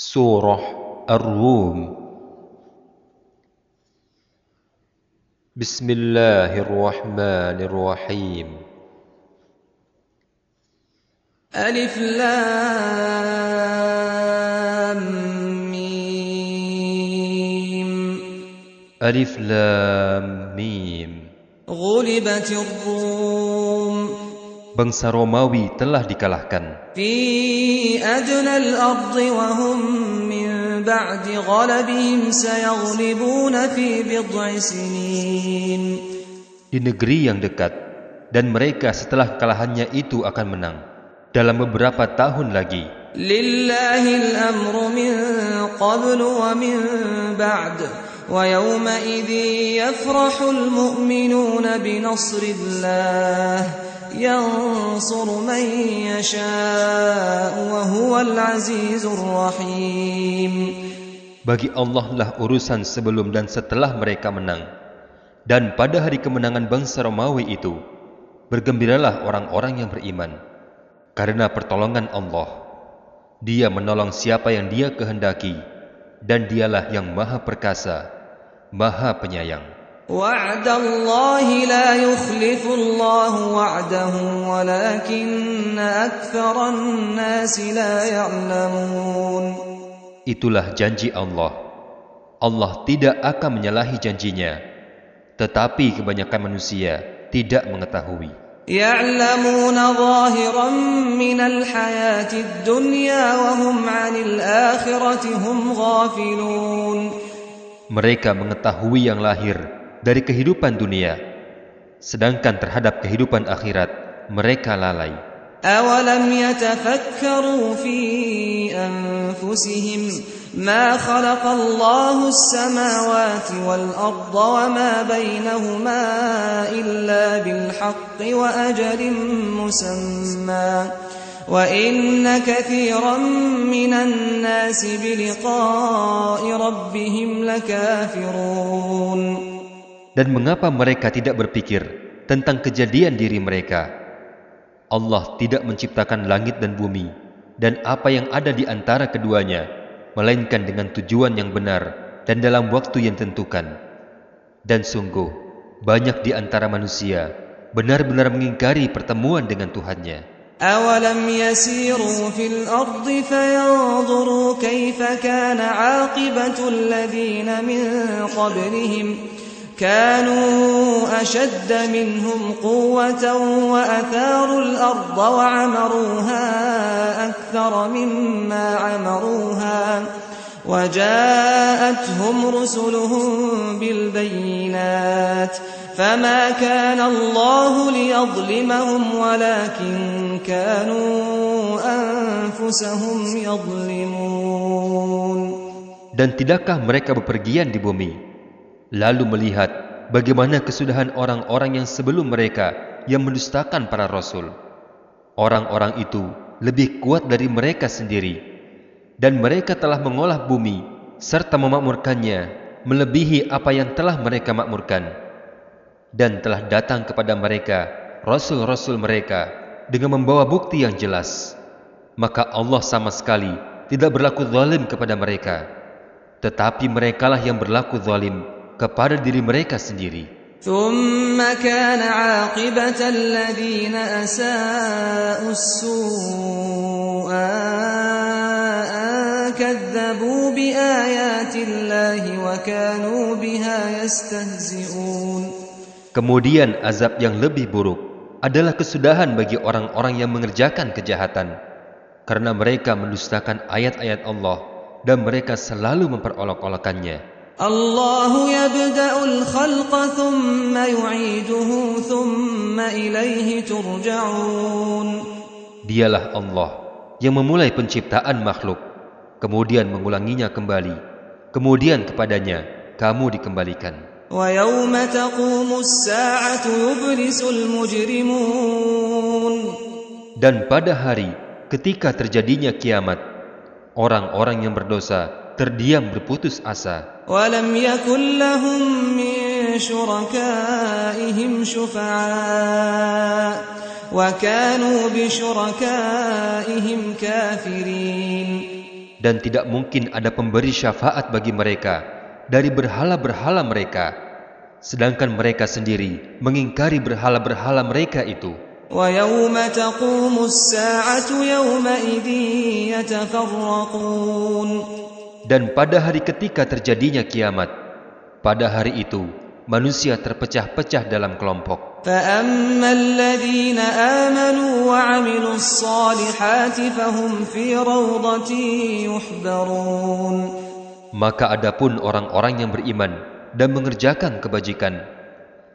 سورة الروم. بسم الله الرحمن الرحيم. ألف لام ميم. ألف لام ميم. غلبت الروم Bangsa Romawi telah dikalahkan في أدنى الأرض وهم من بعد غلبهم سيغلبون في بضع سنين di negeri yang dekat dan mereka setelah kekalahannya itu akan menang dalam beberapa tahun lagi لله الأمر من قبل ومن بعد ويومئذ يفرح المؤمنون بنصر الله ينصر من يشاء وهو العزيز الرحيم Bagi Allah lah urusan sebelum dan setelah mereka menang. Dan pada hari kemenangan bangsa Romawi itu, bergembiralah orang-orang yang beriman. Karena pertolongan Allah, dia menolong siapa yang dia kehendaki, dan dialah yang maha perkasa, maha penyayang. وعد الله لا يخلف الله وعده ولكن أكثر الناس لا يعلمون Itulah janji Allah. Allah tidak akan menyalahi janjinya, tetapi kebanyakan manusia tidak mengetahui. يعلمون ظاهرا من الحياة الدنيا وهم عن الآخرة هم غافلون Mereka mengetahui yang lahir dari kehidupan dunia, sedangkan terhadap kehidupan akhirat mereka lalai. أولم يتفكروا في أنفسهم ما خلق الله السماوات والأرض وما بينهما إلا بالحق وأجل مسمى وإن كثيرا من الناس بلقاء ربهم لكافرون Dan mengapa mereka tidak berpikir tentang kejadian diri mereka? Allah tidak menciptakan langit dan bumi dan apa yang ada di antara keduanya, melainkan dengan tujuan yang benar dan dalam waktu yang tentukan. Dan sungguh, banyak di antara manusia benar-benar mengingkari pertemuan dengan Tuhannya. أولم يسيروا في الأرض فينظروا كيف كان عاقبة الذين من قبلهم كانوا أشد منهم قوة وأثاروا الأرض وعمروها أكثر مما عمروها وجاءتهم رسلهم بالبينات فما كان الله ليظلمهم ولكن كانوا أنفسهم يظلمون. Dan tidakkah mereka bepergian di bumi, lalu melihat bagaimana kesudahan orang-orang yang sebelum mereka yang mendustakan para rasul? Orang-orang itu lebih kuat dari mereka sendiri, dan mereka telah mengolah bumi serta memakmurkannya melebihi apa yang telah mereka makmurkan. Dan telah datang kepada mereka rasul-rasul mereka dengan membawa bukti yang jelas. Maka Allah sama sekali tidak berlaku zalim kepada mereka tetapi merekalah yang berlaku zalim kepada diri mereka sendiri. ثم كان عاقبة الذين أساءوا السوء أن كذبوا بآيات الله وكانوا بها يستهزئون Kemudian azab yang lebih buruk adalah kesudahan bagi orang-orang yang mengerjakan kejahatan karena mereka mendustakan ayat-ayat Allah dan mereka selalu memperolok-olokannya. الله يبدأ الخلق ثم يعيده ثم إليه ترجعون Dialah Allah yang memulai penciptaan makhluk, kemudian mengulanginya kembali, kemudian kepadanya kamu dikembalikan. ويوم تقوم الساعة يبلس المجرمون Dan pada hari ketika terjadinya kiamat, orang-orang yang berdosa terdiam berputus asa. ولم يكن لهم من شركائهم شفعاء وكانوا بشركائهم كافرين Dan tidak mungkin ada pemberi syafaat bagi mereka dari berhala-berhala mereka, sedangkan mereka sendiri mengingkari berhala-berhala mereka itu. ويوم تقوم الساعة يومئذ يتفرقون dan pada hari ketika terjadinya kiamat, pada hari itu manusia terpecah-pecah dalam kelompok. Maka adapun orang-orang yang beriman dan mengerjakan kebajikan,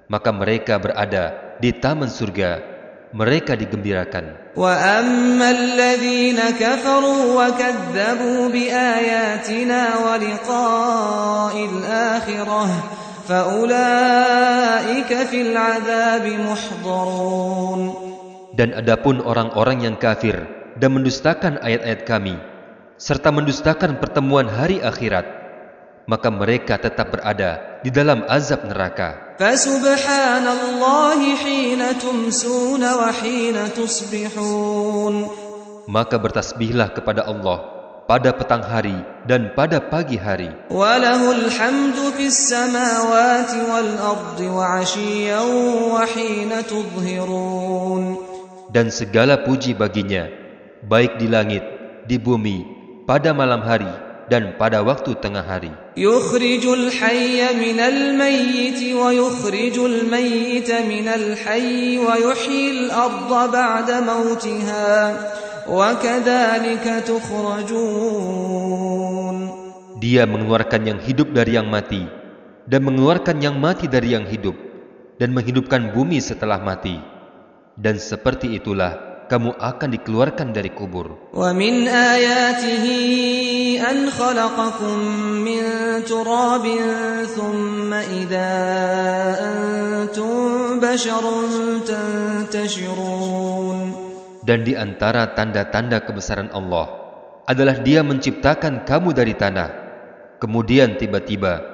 maka mereka berada di taman surga mereka digembirakan. Dan adapun orang-orang yang kafir dan mendustakan ayat-ayat kami, serta mendustakan pertemuan hari akhirat, maka mereka tetap berada di dalam azab neraka. فسبحان الله حين تمسون وحين تصبحون Maka bertasbihlah kepada Allah pada petang hari dan pada pagi hari. وله الحمد في السماوات والأرض وعشيا وحين تظهرون Dan segala puji baginya, baik di langit, di bumi, pada malam hari, dan pada waktu tengah hari. Dia mengeluarkan yang hidup dari yang mati dan mengeluarkan yang mati dari yang hidup dan menghidupkan bumi setelah mati. Dan seperti itulah kamu akan dikeluarkan dari kubur. ومن آياته أن خلقكم من تراب ثم إذا أنتم بشر تنتشرون Dan di antara tanda-tanda kebesaran Allah adalah Dia menciptakan kamu dari tanah, kemudian tiba-tiba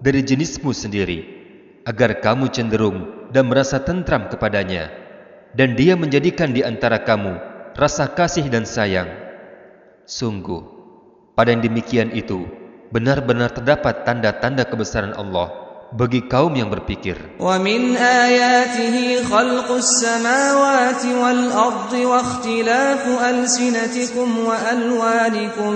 dari jenismu sendiri, agar kamu cenderung dan merasa tentram kepadanya. Dan Dia menjadikan di antara kamu rasa kasih dan sayang. Sungguh, pada yang demikian itu benar-benar terdapat tanda-tanda kebesaran Allah bagi kaum yang berpikir. ومن آياته خلق السماوات والأرض واختلاف ألسنتكم وألوانكم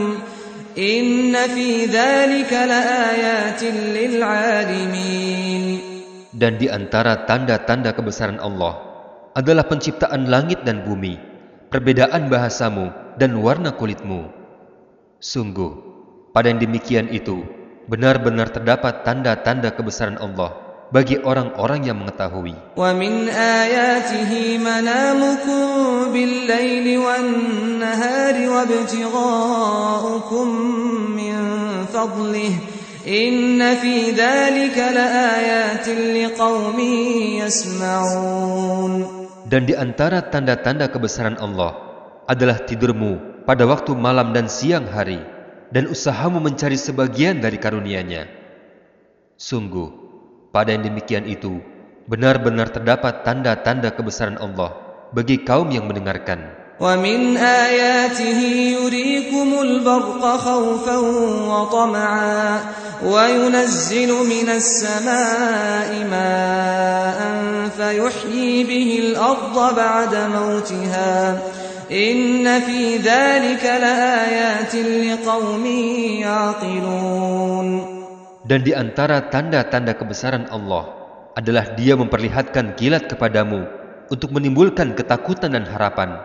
إن في ذلك لآيات للعالمين Dan di antara tanda-tanda kebesaran Allah adalah penciptaan langit dan bumi, perbedaan bahasamu dan warna kulitmu. Sungguh, pada yang demikian itu, benar-benar terdapat tanda-tanda kebesaran Allah bagi orang-orang yang mengetahui. ومن آياته منامكم بالليل والنهار وابتغاؤكم من فضله إن في ذلك لآيات لقوم يسمعون Dan di antara tanda-tanda kebesaran Allah adalah tidurmu pada waktu malam dan siang hari, dan usahamu mencari sebagian dari karunia-Nya. Sungguh, pada yang demikian itu, benar-benar terdapat tanda-tanda kebesaran Allah bagi kaum yang mendengarkan. ومن آياته يريكم البرق خوفا وطمعا وينزل من السماء ماء فيحيي به الأرض بعد موتها إن في ذلك لآيات لقوم يعقلون dan di antara tanda-tanda kebesaran Allah adalah Dia memperlihatkan kilat kepadamu untuk menimbulkan ketakutan dan harapan,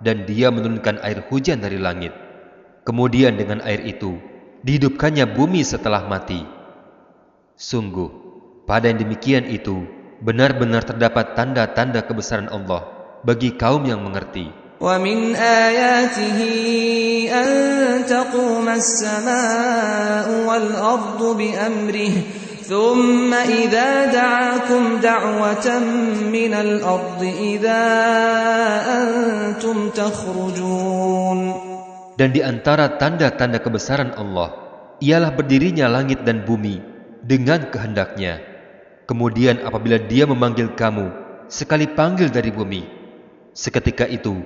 dan Dia menurunkan air hujan dari langit. Kemudian dengan air itu dihidupkannya bumi setelah mati. Sungguh, pada yang demikian itu benar-benar terdapat tanda-tanda kebesaran Allah bagi kaum yang mengerti. ومن آياته أن تقوم السماء والأرض بأمره ثم إذا دعاكم دعوة من الأرض إذا أنتم تخرجون Dan di antara tanda-tanda kebesaran Allah ialah berdirinya langit dan bumi dengan kehendaknya. Kemudian apabila dia memanggil kamu, sekali panggil dari bumi, seketika itu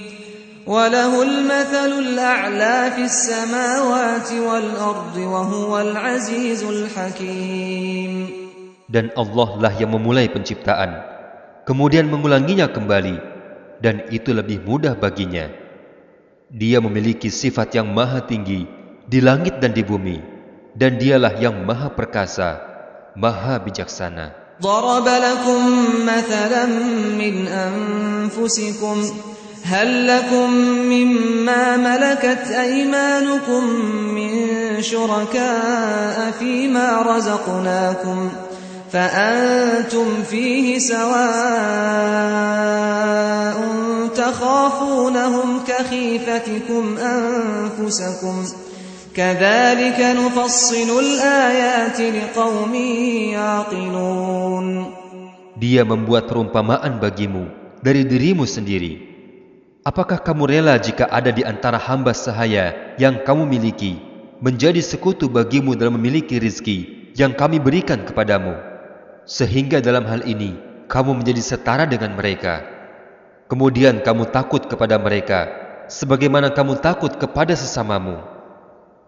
وله المثل الأعلى في السماوات والأرض وهو العزيز الحكيم Dan Allah lah yang memulai penciptaan, kemudian mengulanginya kembali, dan itu lebih mudah baginya. Dia memiliki sifat yang maha tinggi di langit dan di bumi, dan dialah yang maha perkasa, maha bijaksana. ضرب لكم مثلا من أنفسكم هل لكم مما ملكت أيمانكم من شركاء فيما رزقناكم فأنتم فيه سواء تخافونهم كخيفتكم أنفسكم كذلك نفصل الآيات لقوم يعقلون Dia membuat perumpamaan bagimu dari dirimu sendiri. Apakah kamu rela jika ada di antara hamba sahaya yang kamu miliki menjadi sekutu bagimu dalam memiliki rizki yang kami berikan kepadamu? Sehingga dalam hal ini kamu menjadi setara dengan mereka. Kemudian kamu takut kepada mereka sebagaimana kamu takut kepada sesamamu.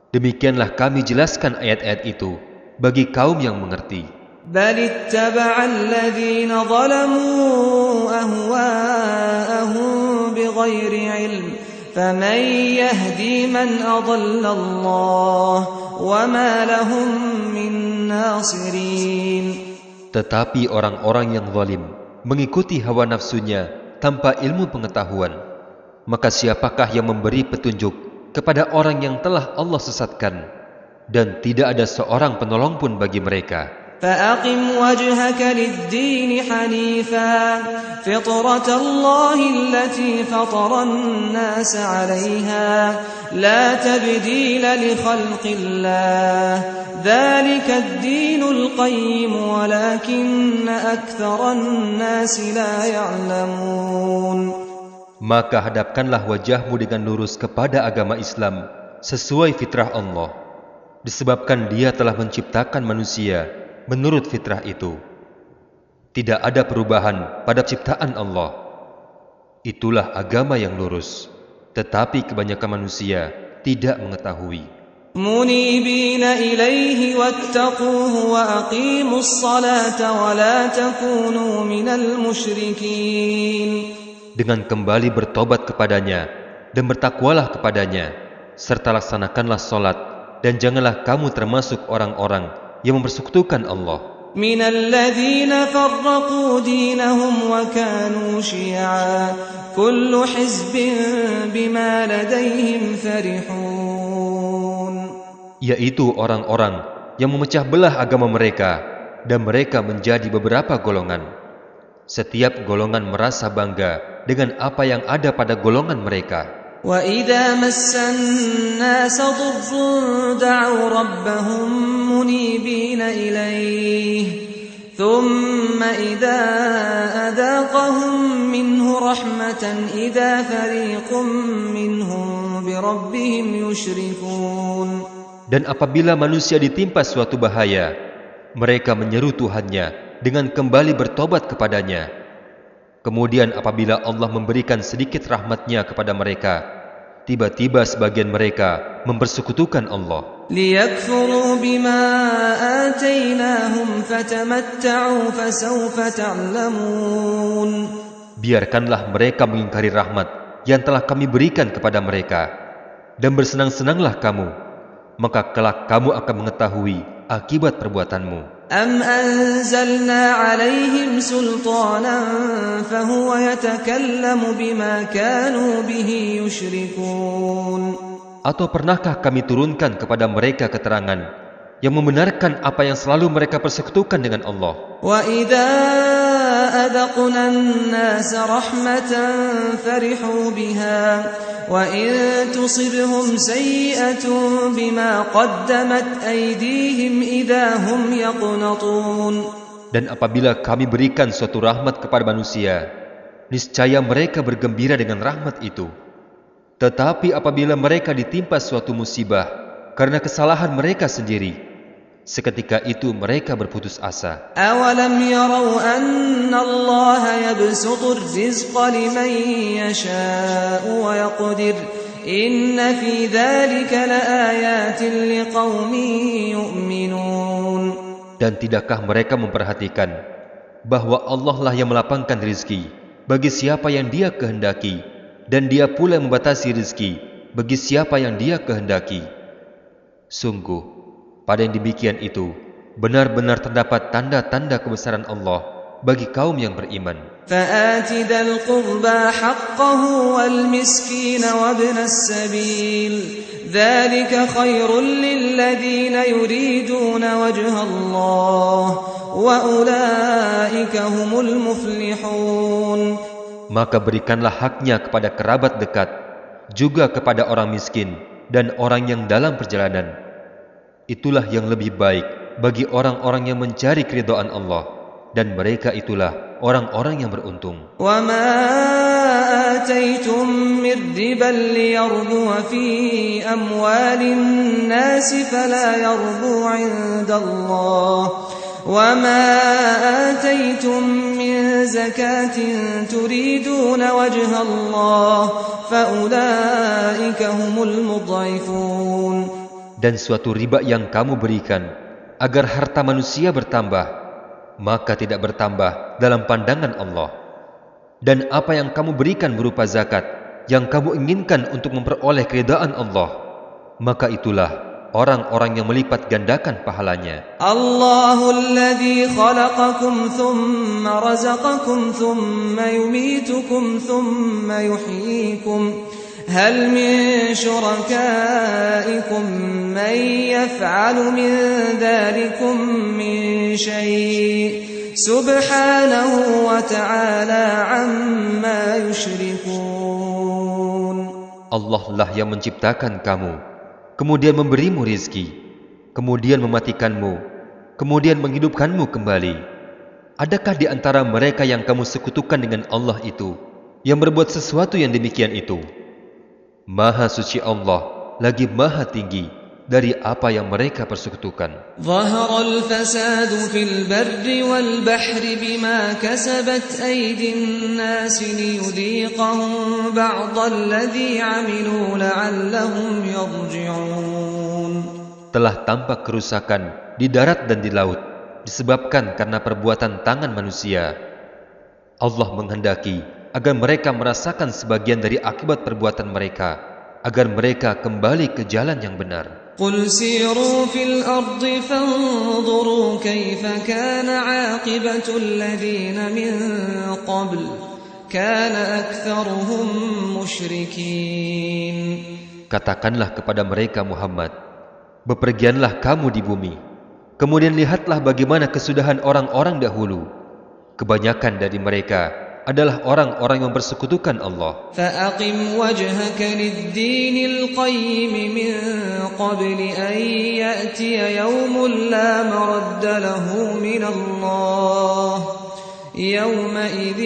Demikianlah kami jelaskan ayat-ayat itu bagi kaum yang mengerti. بل اتبع الذين ظلموا أهواءهم بغير علم فمن يهدي من أضل الله وما لهم من ناصرين Tetapi orang-orang yang zalim mengikuti hawa nafsunya tanpa ilmu pengetahuan. Maka siapakah yang memberi petunjuk kepada orang yang telah Allah sesatkan? Dan tidak ada seorang penolong pun bagi mereka. فأقم وجهك للدين حنيفا فطرة الله التي فطر الناس عليها لا تبديل لخلق الله ذلك الدين القيم ولكن أكثر الناس لا يعلمون Maka hadapkanlah wajahmu dengan lurus kepada agama Islam sesuai fitrah Allah. Disebabkan dia telah menciptakan manusia menurut fitrah itu. Tidak ada perubahan pada ciptaan Allah. Itulah agama yang lurus. Tetapi kebanyakan manusia tidak mengetahui. منيبين إليه واتقوه وأقيموا الصلاة ولا تكونوا من المشركين Dengan kembali bertobat kepadanya dan bertakwalah kepadanya, serta laksanakanlah solat, dan janganlah kamu termasuk orang-orang yang mempersekutukan Allah. من الذين فرقوا دينهم وكانوا شيعا كل حزب بما لديهم فرحون yaitu orang-orang yang memecah belah agama mereka dan mereka menjadi beberapa golongan. Setiap golongan merasa bangga dengan apa yang ada pada golongan mereka. وإذا مس الناس ضر دعوا ربهم منيبين إليه ثم إذا أذاقهم منه رحمة إذا فريق منهم بربهم يشركون Dan apabila manusia ditimpa suatu bahaya, mereka menyeru Tuhannya dengan kembali bertobat kepadanya. Kemudian apabila Allah memberikan sedikit rahmatnya kepada mereka, tiba-tiba sebagian mereka mempersekutukan Allah. Biarkanlah mereka mengingkari rahmat yang telah kami berikan kepada mereka. Dan bersenang-senanglah kamu, maka kelak kamu akan mengetahui akibat perbuatanmu. أم أنزلنا عليهم سلطانا فهو يتكلم بما كانوا به يشركون Atau pernahkah kami turunkan kepada mereka keterangan yang membenarkan apa yang selalu mereka persekutukan dengan Allah? وإذا أذقنا الناس رحمة فرحوا بها وإن تصبهم سيئة بما قدمت أيديهم إذا هم يقنطون Dan apabila kami berikan suatu rahmat kepada manusia, niscaya mereka bergembira dengan rahmat itu. Tetapi apabila mereka ditimpa suatu musibah karena kesalahan mereka sendiri, Seketika itu mereka berputus asa. Dan tidakkah mereka memperhatikan bahwa Allah lah yang melapangkan rizki bagi siapa yang dia kehendaki dan dia pula membatasi rizki bagi siapa yang dia kehendaki. Sungguh, pada yang demikian itu, benar-benar terdapat tanda-tanda kebesaran Allah bagi kaum yang beriman. فآت ذا القربى حقه والمسكين وابن السبيل ذلك خير للذين يريدون وجه الله وأولئك هم المفلحون Maka berikanlah haknya kepada kerabat dekat, juga kepada orang miskin dan orang yang dalam perjalanan. Itulah yang lebih baik bagi orang-orang yang mencari keridhaan Allah, dan mereka itulah orang-orang yang beruntung. وما آتيتم من ربا ليربو في أموال الناس فلا يربو عند الله وما آتيتم من زكاة تريدون وجه الله فأولئك هم المضعفون dan suatu riba yang kamu berikan agar harta manusia bertambah, maka tidak bertambah dalam pandangan Allah. Dan apa yang kamu berikan berupa zakat yang kamu inginkan untuk memperoleh keridaan Allah, maka itulah orang-orang yang melipat gandakan pahalanya. هل من شركائكم من يفعل من ذلكم من شيء سبحانه وتعالى عما يشركون Allah lah yang menciptakan kamu, kemudian memberimu rizki, kemudian mematikanmu, kemudian menghidupkanmu kembali. Adakah di antara mereka yang kamu sekutukan dengan Allah itu, yang berbuat sesuatu yang demikian itu? Maha suci Allah lagi maha tinggi dari apa yang mereka persekutukan. Telah tampak kerusakan di darat dan di laut disebabkan karena perbuatan tangan manusia. Allah menghendaki agar mereka merasakan sebagian dari akibat perbuatan mereka, agar mereka kembali ke jalan yang benar. قل سيروا في الأرض فانظروا كيف كان عاقبة الذين من قبل كان أكثرهم مشركين Katakanlah kepada mereka Muhammad, bepergianlah kamu di bumi, kemudian lihatlah bagaimana kesudahan orang-orang dahulu. Kebanyakan dari mereka adalah orang-orang yang bersekutukan Allah. فأقم وجهك للدين القيم من قبل أن يأتي يوم لا مرد له من الله يومئذ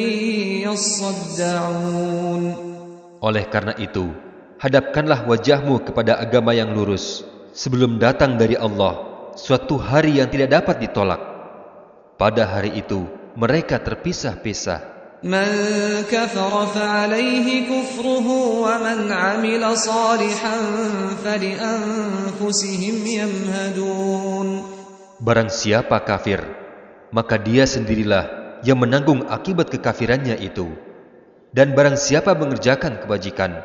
يصدعون Oleh karena itu, hadapkanlah wajahmu kepada agama yang lurus sebelum datang dari Allah suatu hari yang tidak dapat ditolak. Pada hari itu, mereka terpisah-pisah. من كفر فعليه كفره ومن عمل صالحا فلأنفسهم يمهدون Barang siapa kafir, maka dia sendirilah yang menanggung akibat kekafirannya itu. Dan barang siapa mengerjakan kebajikan,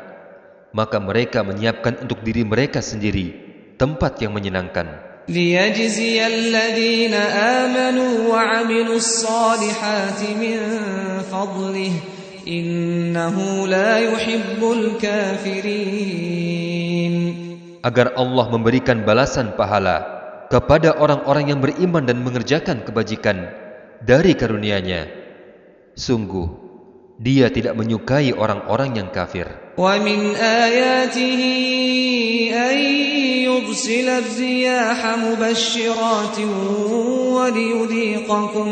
maka mereka menyiapkan untuk diri mereka sendiri tempat yang menyenangkan. ليجزي الذين آمنوا وعملوا الصالحات من فضله إنه لا يحب الكافرين agar Allah memberikan balasan pahala kepada orang-orang yang beriman dan mengerjakan kebajikan dari karunia-Nya. Sungguh, Dia tidak menyukai orang-orang yang kafir. ومن آياته أن يرسل الرياح مبشرات وليذيقكم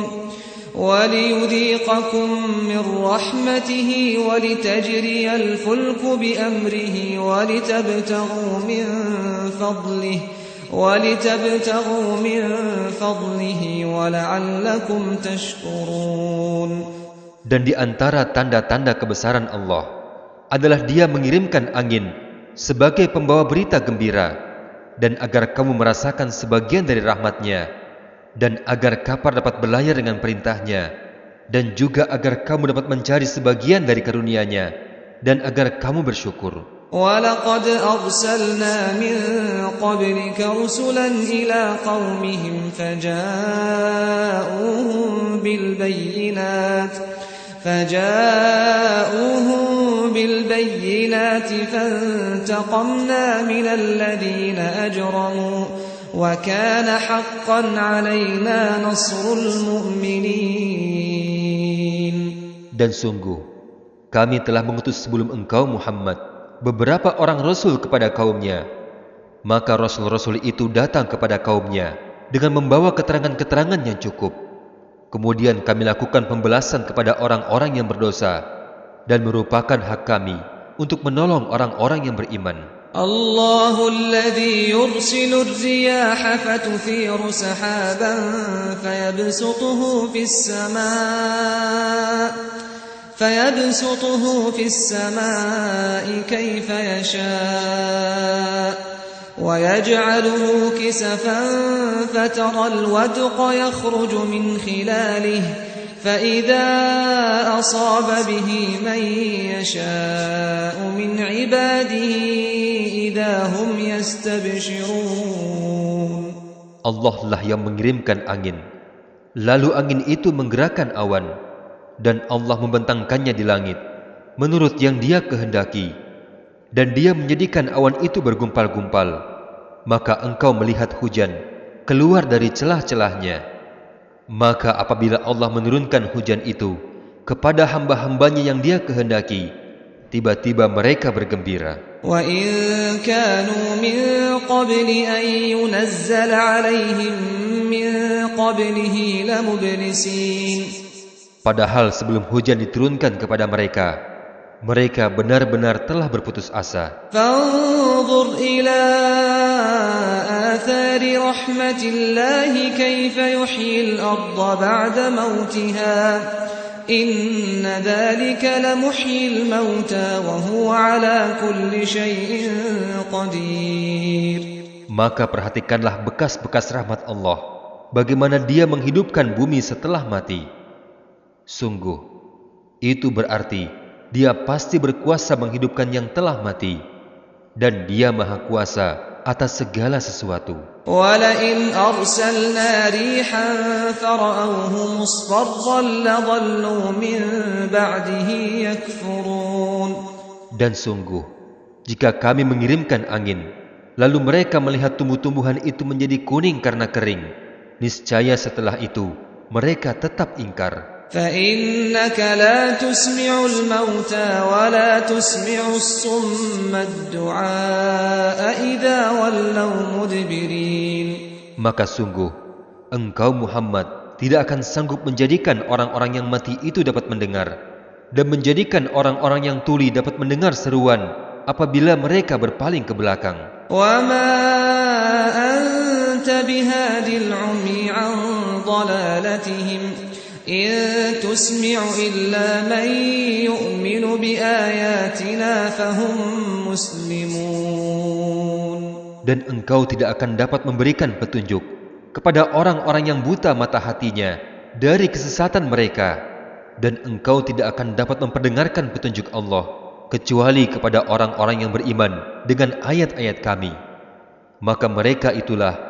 وليذيقكم من رحمته ولتجري الفلك بأمره ولتبتغوا من فضله ولتبتغوا من فضله ولعلكم تشكرون. Dan di antara tanda-tanda kebesaran Allah adalah Dia mengirimkan angin sebagai pembawa berita gembira dan agar kamu merasakan sebagian dari rahmatnya dan agar kapal dapat berlayar dengan perintahnya dan juga agar kamu dapat mencari sebagian dari karunia-Nya dan agar kamu bersyukur. ولقد أرسلنا من قبلك رسلا إلى قومهم فجاءوهم بالبينات فجاءوهم بالبينات فانتقمنا من الذين أجرموا وكان حقا علينا نصر المؤمنين Dan sungguh, kami telah mengutus sebelum engkau Muhammad beberapa orang rasul kepada kaumnya. Maka rasul-rasul itu datang kepada kaumnya dengan membawa keterangan-keterangan yang cukup. Kemudian kami lakukan pembelasan kepada orang-orang yang berdosa dan merupakan hak kami untuk menolong orang-orang yang beriman. الله الذي يرسل الرياح فتثير سحابا فيبسطه في السماء فيبسطه في السماء كيف يشاء ويجعله كسفا فترى الودق يخرج من خلاله فإذا أصاب به من يشاء من عباده إذا هم يستبشرون Allah lah yang mengirimkan angin. Lalu angin itu menggerakkan awan, dan Allah membentangkannya di langit, menurut yang dia kehendaki. Dan dia menjadikan awan itu bergumpal-gumpal. Maka engkau melihat hujan keluar dari celah-celahnya. Maka apabila Allah menurunkan hujan itu kepada hamba-hambanya yang dia kehendaki, tiba-tiba mereka bergembira. Padahal sebelum hujan diturunkan kepada mereka, mereka benar-benar telah berputus asa. Maka perhatikanlah bekas-bekas rahmat Allah, bagaimana dia menghidupkan bumi setelah mati. Sungguh, itu berarti Dia pasti berkuasa menghidupkan yang telah mati, dan Dia Maha Kuasa atas segala sesuatu. ولئن أرسلنا ريحا فرأوه مصفرا لظلوا من بعده يكفرون Dan sungguh, jika kami mengirimkan angin, lalu mereka melihat tumbuh-tumbuhan itu menjadi kuning karena kering, niscaya setelah itu mereka tetap ingkar. فإنك لا تسمع الموتى ولا تسمع الصم الدعاء إذا ولوا مدبرين Maka sungguh, engkau Muhammad tidak akan sanggup menjadikan orang-orang yang mati itu dapat mendengar, dan menjadikan orang-orang yang tuli dapat mendengar seruan apabila mereka berpaling ke belakang. وما أنت بهاد العمي عن ضلالتهم إن تسمع إلا من يؤمن بآياتنا فهم مسلمون Dan engkau tidak akan dapat memberikan petunjuk kepada orang-orang yang buta mata hatinya dari kesesatan mereka, dan engkau tidak akan dapat memperdengarkan petunjuk Allah kecuali kepada orang-orang yang beriman dengan ayat-ayat kami. Maka mereka itulah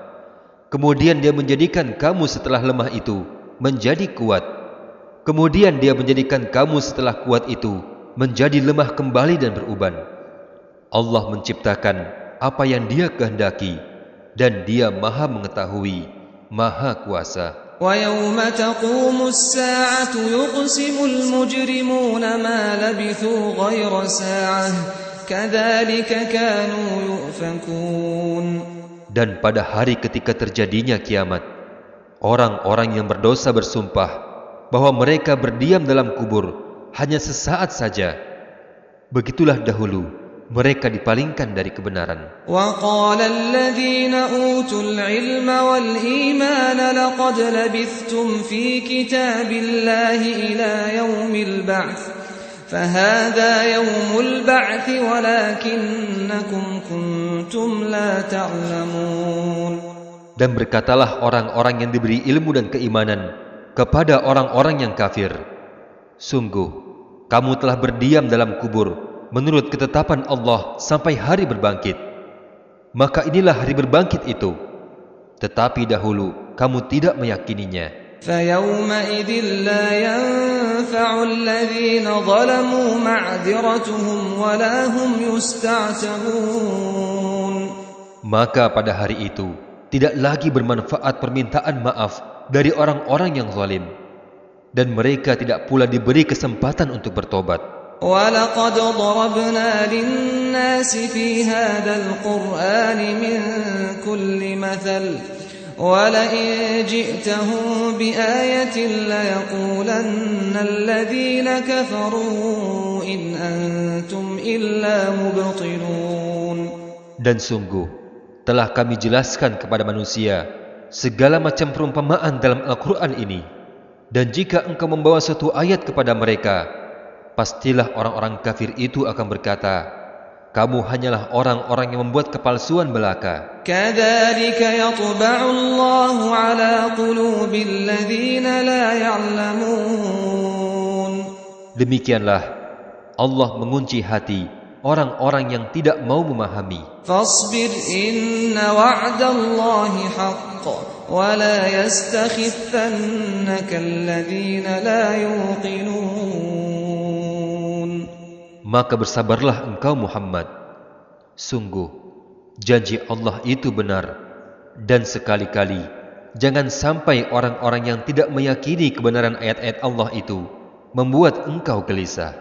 Kemudian dia menjadikan kamu setelah lemah itu menjadi kuat. Kemudian dia menjadikan kamu setelah kuat itu menjadi lemah kembali dan beruban. Allah menciptakan apa yang dia kehendaki dan dia maha mengetahui, maha kuasa. ويوم تقوم الساعة يقسم المجرمون ما لبثوا غير ساعة كذلك كانوا يؤفكون Dan pada hari ketika terjadinya kiamat, orang-orang yang berdosa bersumpah bahwa mereka berdiam dalam kubur hanya sesaat saja. Begitulah dahulu mereka dipalingkan dari kebenaran. وقال الذين أوتوا العلم والإيمان لقد لبثتم في كتاب الله إلى يوم البعث فهذا يوم البعث ولكنكم كنتم لا تعلمون Dan berkatalah orang-orang yang diberi ilmu dan keimanan kepada orang-orang yang kafir, Sungguh, kamu telah berdiam dalam kubur menurut ketetapan Allah sampai hari berbangkit. Maka inilah hari berbangkit itu. Tetapi dahulu kamu tidak meyakininya. فيومئذ لا ينفع الذين ظلموا معذرتهم ولا هم يستعتبون Maka pada hari itu tidak lagi bermanfaat permintaan maaf dari orang-orang yang zalim dan mereka tidak pula diberi kesempatan untuk bertobat. ولقد ضربنا للناس في هذا القرآن من كل مثل ولئن جئتهم بآية ليقولن الذين كفروا إن أنتم إلا مبطلون Dan sungguh, telah kami jelaskan kepada manusia segala macam perumpamaan dalam Al-Quran ini. Dan jika engkau membawa suatu ayat kepada mereka, pastilah orang-orang kafir itu akan berkata, kamu hanyalah orang-orang yang membuat kepalsuan belaka. Demikianlah Allah mengunci hati orang-orang yang tidak mau memahami. Fasbir inna wa'dallahi haqq wa la yastakhifannaka alladhina la yuqinun maka bersabarlah engkau Muhammad. Sungguh, janji Allah itu benar. Dan sekali-kali, jangan sampai orang-orang yang tidak meyakini kebenaran ayat-ayat Allah itu membuat engkau gelisah.